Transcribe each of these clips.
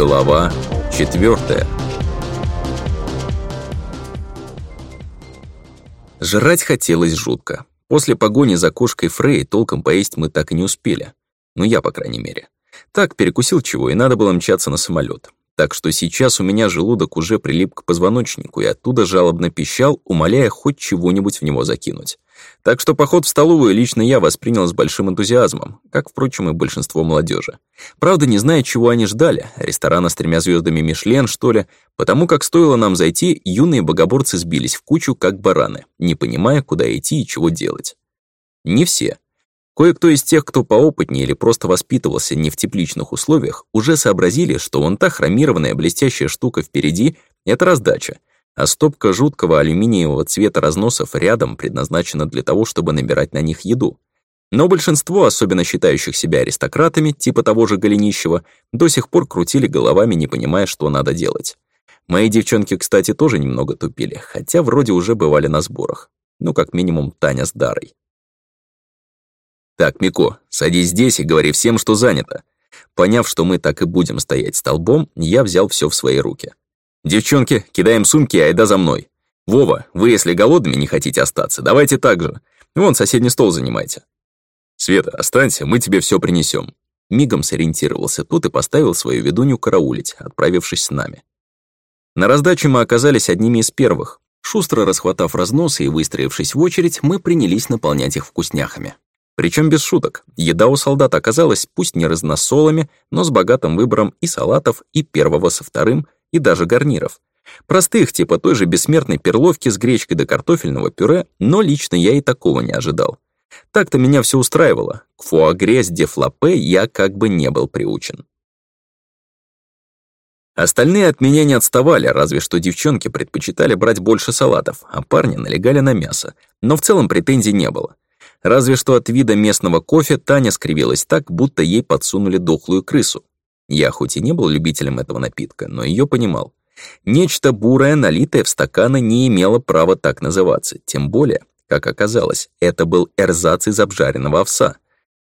Глава четвертая Жрать хотелось жутко. После погони за кошкой Фрей толком поесть мы так и не успели. Ну, я, по крайней мере. Так, перекусил чего, и надо было мчаться на самолет так что сейчас у меня желудок уже прилип к позвоночнику и оттуда жалобно пищал, умоляя хоть чего-нибудь в него закинуть. Так что поход в столовую лично я воспринял с большим энтузиазмом, как, впрочем, и большинство молодежи. Правда, не зная, чего они ждали, ресторана с тремя звездами Мишлен, что ли, потому как стоило нам зайти, юные богоборцы сбились в кучу, как бараны, не понимая, куда идти и чего делать. Не все. Кое-кто из тех, кто поопытнее или просто воспитывался не в тепличных условиях, уже сообразили, что вон та хромированная блестящая штука впереди — это раздача, а стопка жуткого алюминиевого цвета разносов рядом предназначена для того, чтобы набирать на них еду. Но большинство, особенно считающих себя аристократами, типа того же Голенищева, до сих пор крутили головами, не понимая, что надо делать. Мои девчонки, кстати, тоже немного тупили, хотя вроде уже бывали на сборах. Ну, как минимум, Таня с Дарой. «Так, Мико, садись здесь и говори всем, что занято». Поняв, что мы так и будем стоять столбом, я взял все в свои руки. «Девчонки, кидаем сумки, айда за мной. Вова, вы, если голодными не хотите остаться, давайте так же. Вон соседний стол занимайте». «Света, останься, мы тебе все принесем. Мигом сориентировался тот и поставил свою ведунью караулить, отправившись с нами. На раздаче мы оказались одними из первых. Шустро расхватав разносы и выстроившись в очередь, мы принялись наполнять их вкусняхами. Причем без шуток, еда у солдат оказалась пусть не разносолами, но с богатым выбором и салатов, и первого со вторым, и даже гарниров. Простых, типа той же бессмертной перловки с гречкой до картофельного пюре, но лично я и такого не ожидал. Так-то меня все устраивало. К фуагре с дефлапе я как бы не был приучен. Остальные от меня не отставали, разве что девчонки предпочитали брать больше салатов, а парни налегали на мясо. Но в целом претензий не было. Разве что от вида местного кофе Таня скривилась так, будто ей подсунули дохлую крысу. Я хоть и не был любителем этого напитка, но ее понимал. Нечто бурое, налитое в стаканы, не имело права так называться. Тем более, как оказалось, это был эрзац из обжаренного овса.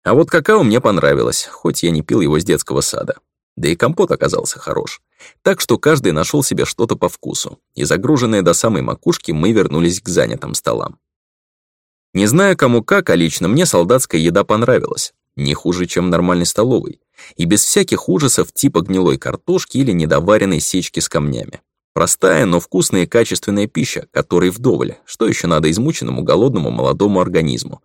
А вот какао мне понравилось, хоть я не пил его с детского сада. Да и компот оказался хорош. Так что каждый нашел себе что-то по вкусу, и загруженные до самой макушки мы вернулись к занятым столам. Не знаю, кому как, а лично мне солдатская еда понравилась. Не хуже, чем нормальный столовый, И без всяких ужасов типа гнилой картошки или недоваренной сечки с камнями. Простая, но вкусная и качественная пища, которой вдоволь. Что еще надо измученному голодному молодому организму?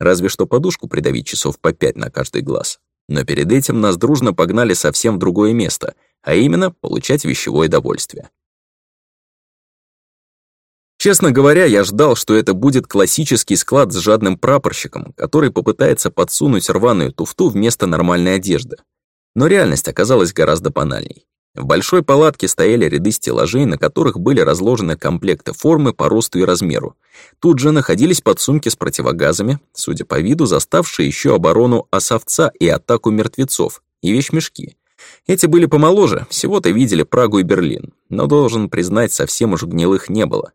Разве что подушку придавить часов по пять на каждый глаз. Но перед этим нас дружно погнали совсем в другое место, а именно получать вещевое довольствие. Честно говоря, я ждал, что это будет классический склад с жадным прапорщиком, который попытается подсунуть рваную туфту вместо нормальной одежды. Но реальность оказалась гораздо банальней. В большой палатке стояли ряды стеллажей, на которых были разложены комплекты формы по росту и размеру. Тут же находились подсумки с противогазами, судя по виду, заставшие еще оборону осовца и атаку мертвецов, и вещмешки. Эти были помоложе, всего-то видели Прагу и Берлин, но, должен признать, совсем уж гнилых не было.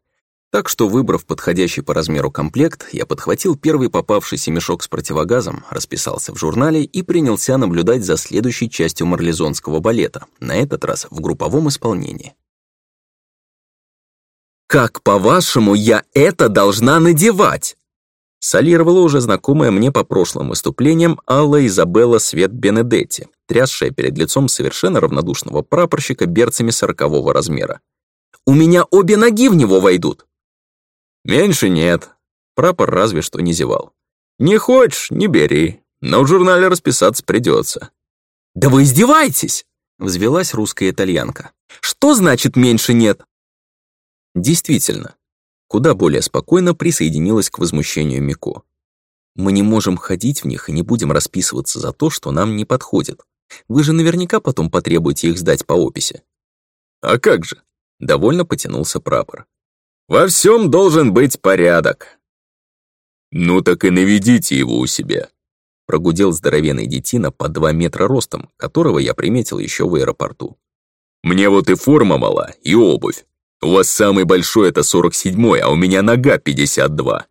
Так что, выбрав подходящий по размеру комплект, я подхватил первый попавшийся мешок с противогазом, расписался в журнале и принялся наблюдать за следующей частью марлезонского балета, на этот раз в групповом исполнении. «Как, по-вашему, я это должна надевать?» Солировала уже знакомая мне по прошлым выступлениям Алла Изабелла Свет Бенедетти, трясшая перед лицом совершенно равнодушного прапорщика берцами сорокового размера. «У меня обе ноги в него войдут!» Меньше нет. Прапор разве что не зевал. Не хочешь, не бери, но в журнале расписаться придется. Да вы издеваетесь! Взвелась русская итальянка. Что значит меньше нет? Действительно, куда более спокойно присоединилась к возмущению Мико. Мы не можем ходить в них и не будем расписываться за то, что нам не подходит. Вы же наверняка потом потребуете их сдать по описи. А как же? Довольно потянулся прапор. Во всем должен быть порядок. Ну так и наведите его у себя. Прогудел здоровенный детина по два метра ростом, которого я приметил еще в аэропорту. Мне вот и форма мала, и обувь. У вас самый большой это сорок седьмой, а у меня нога 52.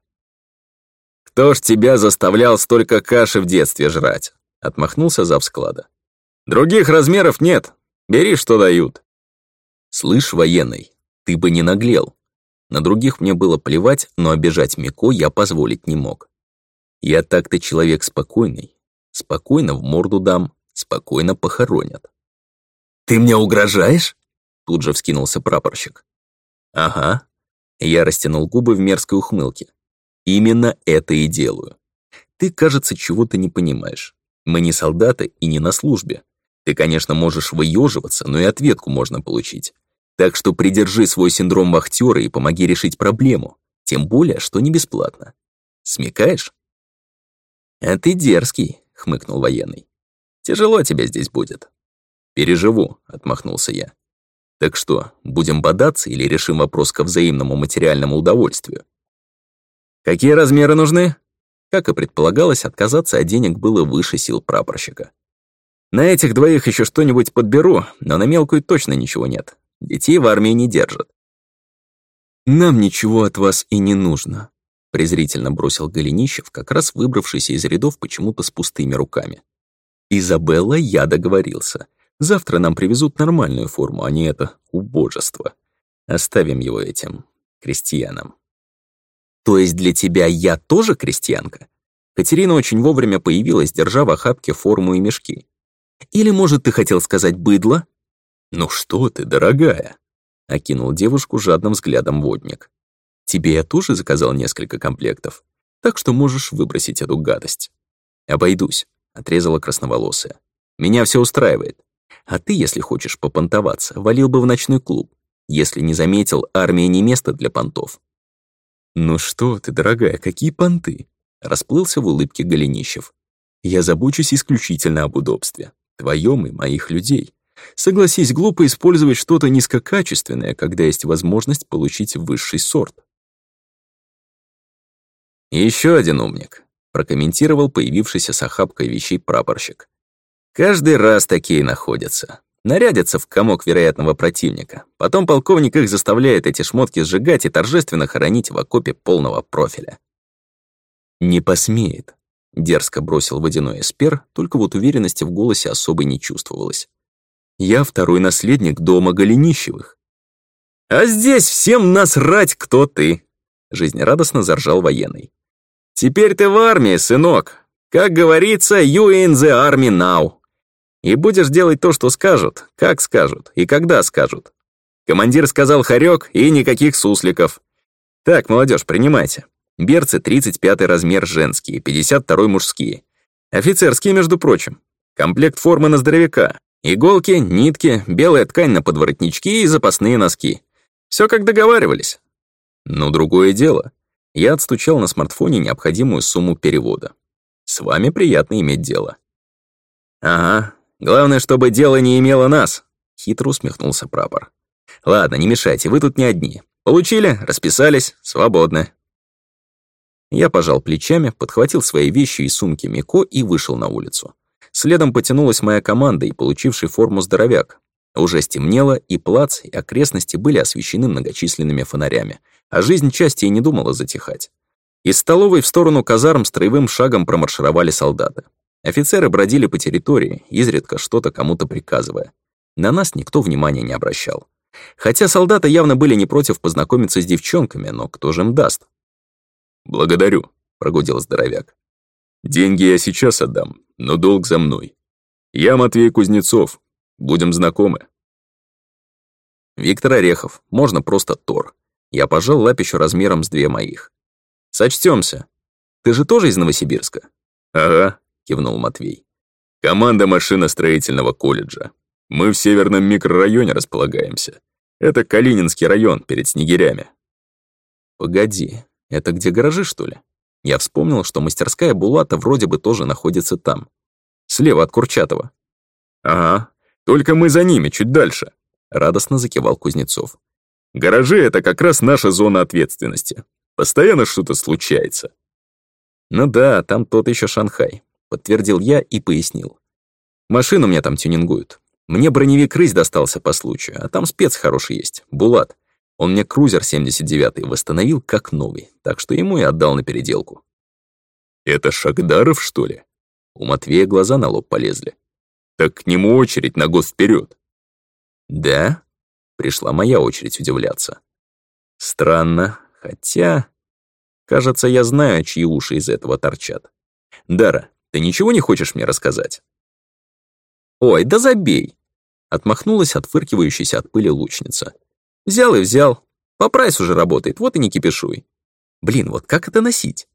Кто ж тебя заставлял столько каши в детстве жрать? Отмахнулся завсклада. Других размеров нет. Бери, что дают. Слышь, военный, ты бы не наглел. На других мне было плевать, но обижать Мико я позволить не мог. Я так-то человек спокойный. Спокойно в морду дам, спокойно похоронят. «Ты мне угрожаешь?» Тут же вскинулся прапорщик. «Ага». Я растянул губы в мерзкой ухмылке. «Именно это и делаю. Ты, кажется, чего-то не понимаешь. Мы не солдаты и не на службе. Ты, конечно, можешь выеживаться, но и ответку можно получить. Так что придержи свой синдром вахтера и помоги решить проблему, тем более, что не бесплатно. Смекаешь? А ты дерзкий, хмыкнул военный. Тяжело тебе здесь будет. Переживу, отмахнулся я. Так что, будем бодаться или решим вопрос ко взаимному материальному удовольствию? Какие размеры нужны? Как и предполагалось, отказаться от денег было выше сил прапорщика. На этих двоих еще что-нибудь подберу, но на мелкую точно ничего нет. Детей в армии не держат. «Нам ничего от вас и не нужно», — презрительно бросил Голенищев, как раз выбравшийся из рядов почему-то с пустыми руками. «Изабелла, я договорился. Завтра нам привезут нормальную форму, а не это убожество. Оставим его этим, крестьянам». «То есть для тебя я тоже крестьянка?» Катерина очень вовремя появилась, держа в охапке форму и мешки. «Или, может, ты хотел сказать быдло?» «Ну что ты, дорогая!» — окинул девушку жадным взглядом водник. «Тебе я тоже заказал несколько комплектов, так что можешь выбросить эту гадость». «Обойдусь», — отрезала красноволосая. «Меня все устраивает. А ты, если хочешь попонтоваться, валил бы в ночной клуб. Если не заметил, армия не место для понтов». «Ну что ты, дорогая, какие понты?» — расплылся в улыбке Голенищев. «Я забочусь исключительно об удобстве, твоем и моих людей». Согласись, глупо использовать что-то низкокачественное, когда есть возможность получить высший сорт. «Еще один умник», — прокомментировал появившийся с охапкой вещей прапорщик. «Каждый раз такие находятся. Нарядятся в комок вероятного противника. Потом полковник их заставляет эти шмотки сжигать и торжественно хоронить в окопе полного профиля». «Не посмеет», — дерзко бросил водяной эспер, только вот уверенности в голосе особой не чувствовалось. Я второй наследник дома Голенищевых. «А здесь всем насрать, кто ты!» Жизнерадостно заржал военный. «Теперь ты в армии, сынок. Как говорится, you in the army now. И будешь делать то, что скажут, как скажут и когда скажут. Командир сказал хорек и никаких сусликов. Так, молодежь, принимайте. Берцы 35 размер женские, 52 мужские. Офицерские, между прочим. Комплект формы на здоровяка. Иголки, нитки, белая ткань на подворотнички и запасные носки. Все как договаривались. Но другое дело. Я отстучал на смартфоне необходимую сумму перевода. С вами приятно иметь дело. Ага, главное, чтобы дело не имело нас, хитро усмехнулся прапор. Ладно, не мешайте, вы тут не одни. Получили, расписались, свободны. Я пожал плечами, подхватил свои вещи и сумки Мико и вышел на улицу. Следом потянулась моя команда и получивший форму здоровяк. Уже стемнело, и плац, и окрестности были освещены многочисленными фонарями, а жизнь части и не думала затихать. Из столовой в сторону казарм строевым шагом промаршировали солдаты. Офицеры бродили по территории, изредка что-то кому-то приказывая. На нас никто внимания не обращал. Хотя солдаты явно были не против познакомиться с девчонками, но кто же им даст? «Благодарю», — прогудел здоровяк. Деньги я сейчас отдам, но долг за мной. Я Матвей Кузнецов. Будем знакомы. Виктор Орехов. Можно просто Тор. Я пожал лапищу размером с две моих. Сочтёмся. Ты же тоже из Новосибирска? Ага, кивнул Матвей. Команда машиностроительного колледжа. Мы в северном микрорайоне располагаемся. Это Калининский район перед Снегирями. Погоди, это где гаражи, что ли? Я вспомнил, что мастерская Булата вроде бы тоже находится там. Слева от Курчатова. «Ага, только мы за ними, чуть дальше», — радостно закивал Кузнецов. «Гаражи — это как раз наша зона ответственности. Постоянно что-то случается». «Ну да, там тот еще Шанхай», — подтвердил я и пояснил. «Машину мне там тюнингуют. Мне броневик «Рысь» достался по случаю, а там спец хороший есть, Булат. Он мне крузер 79-й восстановил как новый, так что ему и отдал на переделку. «Это Шагдаров, что ли?» У Матвея глаза на лоб полезли. «Так к нему очередь на год вперед. «Да?» Пришла моя очередь удивляться. «Странно, хотя...» «Кажется, я знаю, чьи уши из этого торчат. Дара, ты ничего не хочешь мне рассказать?» «Ой, да забей!» Отмахнулась отфыркивающаяся от пыли лучница. Взял и взял. По прайсу же работает, вот и не кипишуй. Блин, вот как это носить?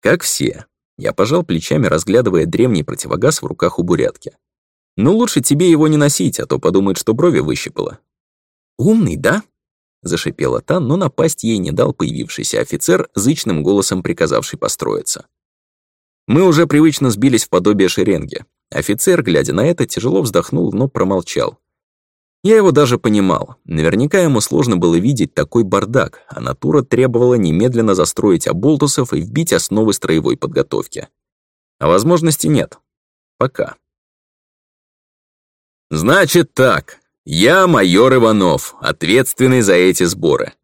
Как все. Я пожал плечами, разглядывая древний противогаз в руках у бурятки. Ну лучше тебе его не носить, а то подумает, что брови выщипала. Умный, да? Зашипела та, но напасть ей не дал появившийся офицер, зычным голосом приказавший построиться. Мы уже привычно сбились в подобие шеренги. Офицер, глядя на это, тяжело вздохнул, но промолчал. Я его даже понимал. Наверняка ему сложно было видеть такой бардак, а натура требовала немедленно застроить оболтусов и вбить основы строевой подготовки. А возможности нет. Пока. «Значит так. Я майор Иванов, ответственный за эти сборы.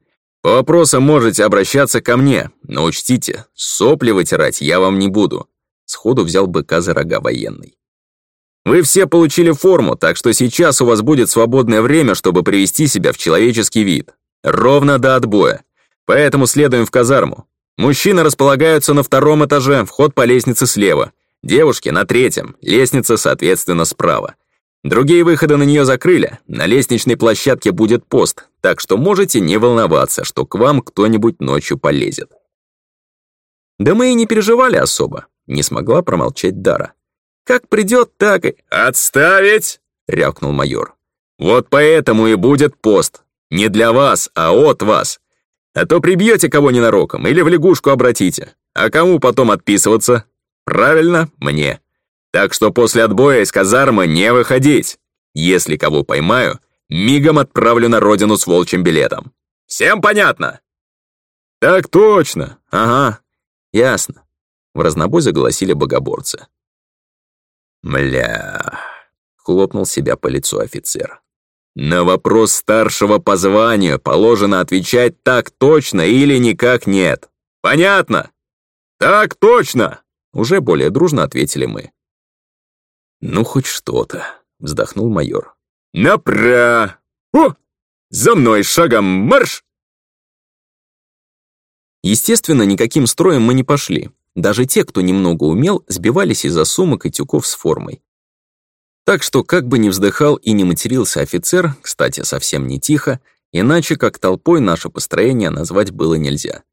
По вопросам можете обращаться ко мне, но учтите, сопли вытирать я вам не буду». Сходу взял быка за рога военный. Вы все получили форму, так что сейчас у вас будет свободное время, чтобы привести себя в человеческий вид. Ровно до отбоя. Поэтому следуем в казарму. Мужчины располагаются на втором этаже, вход по лестнице слева. Девушки на третьем, лестница, соответственно, справа. Другие выходы на нее закрыли, на лестничной площадке будет пост, так что можете не волноваться, что к вам кто-нибудь ночью полезет. Да мы и не переживали особо, не смогла промолчать Дара. Как придет, так и...» «Отставить!» — рявкнул майор. «Вот поэтому и будет пост. Не для вас, а от вас. А то прибьете кого ненароком или в лягушку обратите. А кому потом отписываться? Правильно, мне. Так что после отбоя из казармы не выходить. Если кого поймаю, мигом отправлю на родину с волчьим билетом. Всем понятно?» «Так точно! Ага, ясно!» В разнобой заголосили богоборцы. «Мля!» — хлопнул себя по лицу офицер. «На вопрос старшего по званию положено отвечать так точно или никак нет. Понятно?» «Так точно!» — уже более дружно ответили мы. «Ну, хоть что-то», — вздохнул майор. «Напра! О! За мной шагом марш!» Естественно, никаким строем мы не пошли, даже те, кто немного умел, сбивались из-за сумок и тюков с формой. Так что, как бы ни вздыхал и не матерился офицер, кстати, совсем не тихо, иначе как толпой наше построение назвать было нельзя.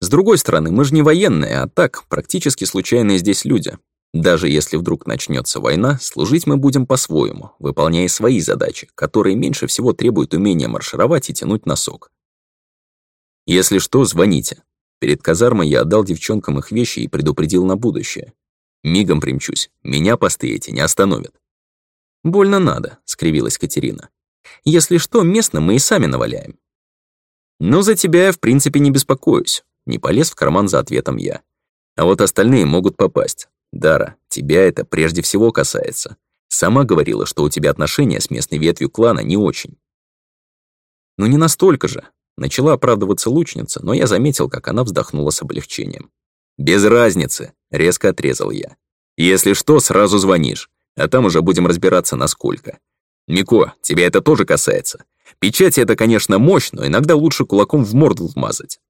С другой стороны, мы же не военные, а так, практически случайные здесь люди. Даже если вдруг начнется война, служить мы будем по-своему, выполняя свои задачи, которые меньше всего требуют умения маршировать и тянуть носок. Если что, звоните. Перед казармой я отдал девчонкам их вещи и предупредил на будущее. Мигом примчусь, меня посты эти не остановят. «Больно надо», — скривилась Катерина. «Если что, местно мы и сами наваляем». Но за тебя я в принципе не беспокоюсь», — не полез в карман за ответом я. «А вот остальные могут попасть. Дара, тебя это прежде всего касается. Сама говорила, что у тебя отношения с местной ветвью клана не очень». «Ну не настолько же», Начала оправдываться лучница, но я заметил, как она вздохнула с облегчением. «Без разницы», — резко отрезал я. «Если что, сразу звонишь, а там уже будем разбираться, насколько. Мико, тебя это тоже касается. Печать — это, конечно, мощь, но иногда лучше кулаком в морду вмазать».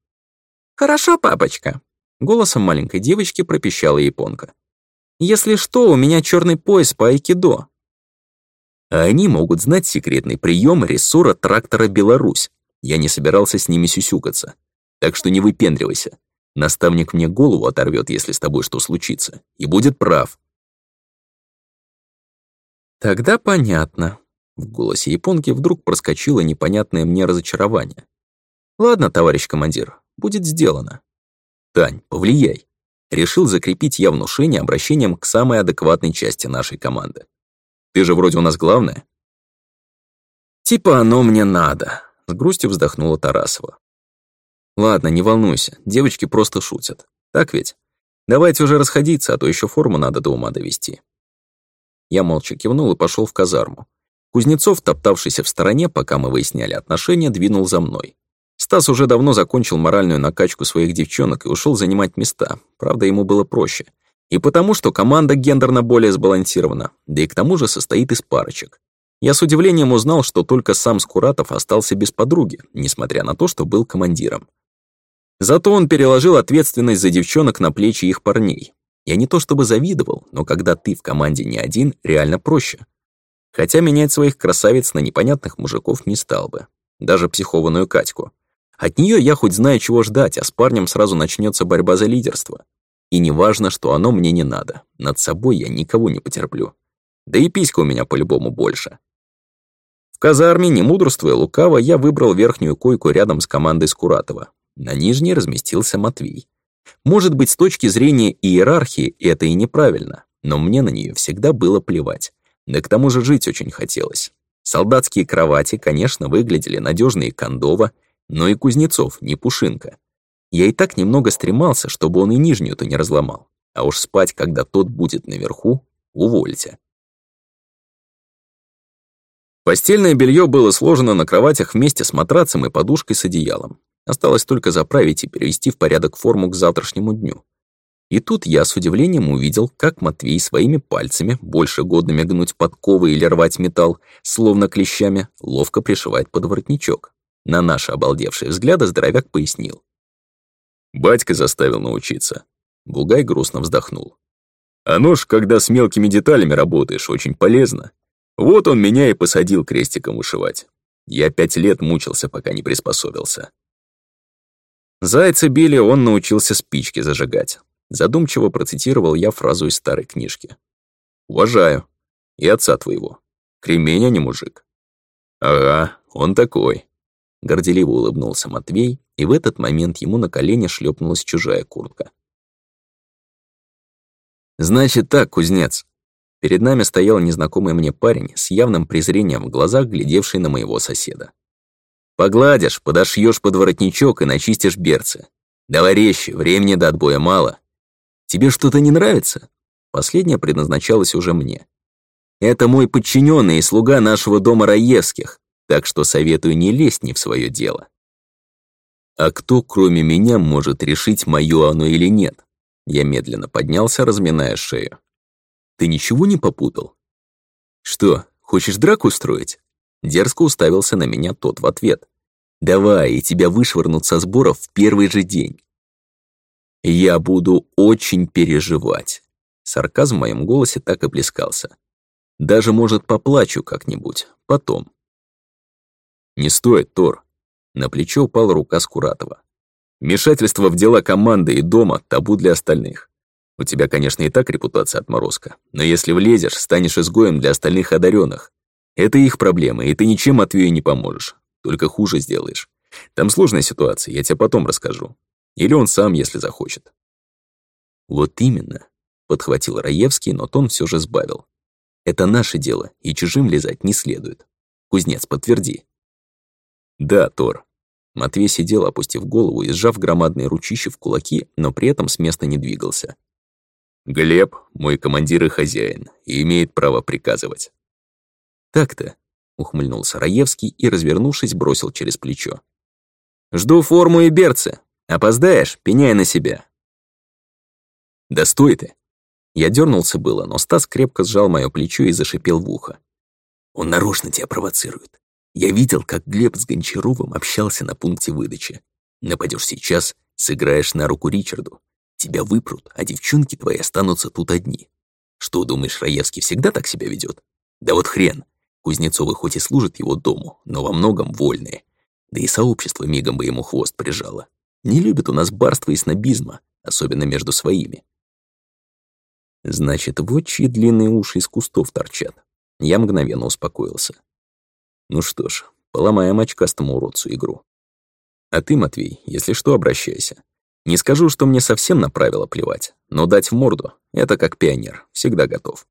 «Хорошо, папочка», — голосом маленькой девочки пропищала японка. «Если что, у меня черный пояс по айкидо». А они могут знать секретный прием рессора трактора «Беларусь», я не собирался с ними сюсюкаться. Так что не выпендривайся. Наставник мне голову оторвет, если с тобой что случится, и будет прав. Тогда понятно. В голосе японки вдруг проскочило непонятное мне разочарование. Ладно, товарищ командир, будет сделано. Тань, повлияй. Решил закрепить я внушение обращением к самой адекватной части нашей команды. Ты же вроде у нас главная. Типа оно мне надо, с грустью вздохнула Тарасова. «Ладно, не волнуйся, девочки просто шутят. Так ведь? Давайте уже расходиться, а то еще форму надо до ума довести». Я молча кивнул и пошел в казарму. Кузнецов, топтавшийся в стороне, пока мы выясняли отношения, двинул за мной. Стас уже давно закончил моральную накачку своих девчонок и ушел занимать места, правда, ему было проще. И потому, что команда гендерно более сбалансирована, да и к тому же состоит из парочек. Я с удивлением узнал, что только сам Скуратов остался без подруги, несмотря на то, что был командиром. Зато он переложил ответственность за девчонок на плечи их парней. Я не то чтобы завидовал, но когда ты в команде не один, реально проще. Хотя менять своих красавиц на непонятных мужиков не стал бы. Даже психованную Катьку. От нее я хоть знаю, чего ждать, а с парнем сразу начнется борьба за лидерство. И не важно, что оно мне не надо. Над собой я никого не потерплю. Да и писька у меня по-любому больше казарме, не мудрствуя лукаво, я выбрал верхнюю койку рядом с командой Скуратова. На нижней разместился Матвей. Может быть, с точки зрения иерархии это и неправильно, но мне на нее всегда было плевать. Да к тому же жить очень хотелось. Солдатские кровати, конечно, выглядели надежнее Кондова, но и Кузнецов, не Пушинка. Я и так немного стремался, чтобы он и нижнюю-то не разломал. А уж спать, когда тот будет наверху, увольте. Постельное белье было сложено на кроватях вместе с матрацем и подушкой с одеялом. Осталось только заправить и перевести в порядок форму к завтрашнему дню. И тут я с удивлением увидел, как Матвей своими пальцами, больше годными гнуть подковы или рвать металл, словно клещами, ловко пришивает под воротничок. На наши обалдевшие взгляды здоровяк пояснил. «Батька заставил научиться». Бугай грустно вздохнул. «Оно ж, когда с мелкими деталями работаешь, очень полезно. Вот он меня и посадил крестиком вышивать. Я пять лет мучился, пока не приспособился. Зайца били, он научился спички зажигать. Задумчиво процитировал я фразу из старой книжки. «Уважаю. И отца твоего. Кремень, а не мужик». «Ага, он такой». Горделиво улыбнулся Матвей, и в этот момент ему на колени шлепнулась чужая куртка. «Значит так, кузнец», Перед нами стоял незнакомый мне парень с явным презрением в глазах, глядевший на моего соседа. «Погладишь, подошьешь под воротничок и начистишь берцы. Давай резче, времени до отбоя мало. Тебе что-то не нравится?» Последнее предназначалось уже мне. «Это мой подчиненный и слуга нашего дома Раевских, так что советую не лезть не в свое дело». «А кто, кроме меня, может решить, моё оно или нет?» Я медленно поднялся, разминая шею. Ты ничего не попутал? Что, хочешь драку устроить? Дерзко уставился на меня тот в ответ. Давай, и тебя вышвырнут со сборов в первый же день. Я буду очень переживать. Сарказм в моем голосе так и плескался. Даже, может, поплачу как-нибудь, потом. Не стоит, Тор. На плечо упала рука Скуратова. Вмешательство в дела команды и дома – табу для остальных. У тебя, конечно, и так репутация отморозка, но если влезешь, станешь изгоем для остальных одаренных. Это их проблемы, и ты ничем Матвею не поможешь, только хуже сделаешь. Там сложная ситуация, я тебе потом расскажу. Или он сам, если захочет». «Вот именно», — подхватил Раевский, но тон все же сбавил. «Это наше дело, и чужим лезать не следует. Кузнец, подтверди». «Да, Тор». Матвей сидел, опустив голову и сжав громадные ручища в кулаки, но при этом с места не двигался. Глеб — мой командир и хозяин, и имеет право приказывать». «Так-то», — ухмыльнулся Раевский и, развернувшись, бросил через плечо. «Жду форму и берцы. Опоздаешь, пеняй на себя». «Да стой ты!» Я дернулся было, но Стас крепко сжал мое плечо и зашипел в ухо. «Он нарочно тебя провоцирует. Я видел, как Глеб с Гончаровым общался на пункте выдачи. Нападешь сейчас, сыграешь на руку Ричарду. Тебя выпрут, а девчонки твои останутся тут одни. Что, думаешь, Раевский всегда так себя ведет? Да вот хрен. Кузнецовы хоть и служат его дому, но во многом вольные. Да и сообщество мигом бы ему хвост прижало. Не любят у нас барство и снобизма, особенно между своими. Значит, вот чьи длинные уши из кустов торчат. Я мгновенно успокоился. Ну что ж, поломаем очкастому уродцу игру. А ты, Матвей, если что, обращайся. Не скажу, что мне совсем на правила плевать, но дать в морду — это как пионер, всегда готов.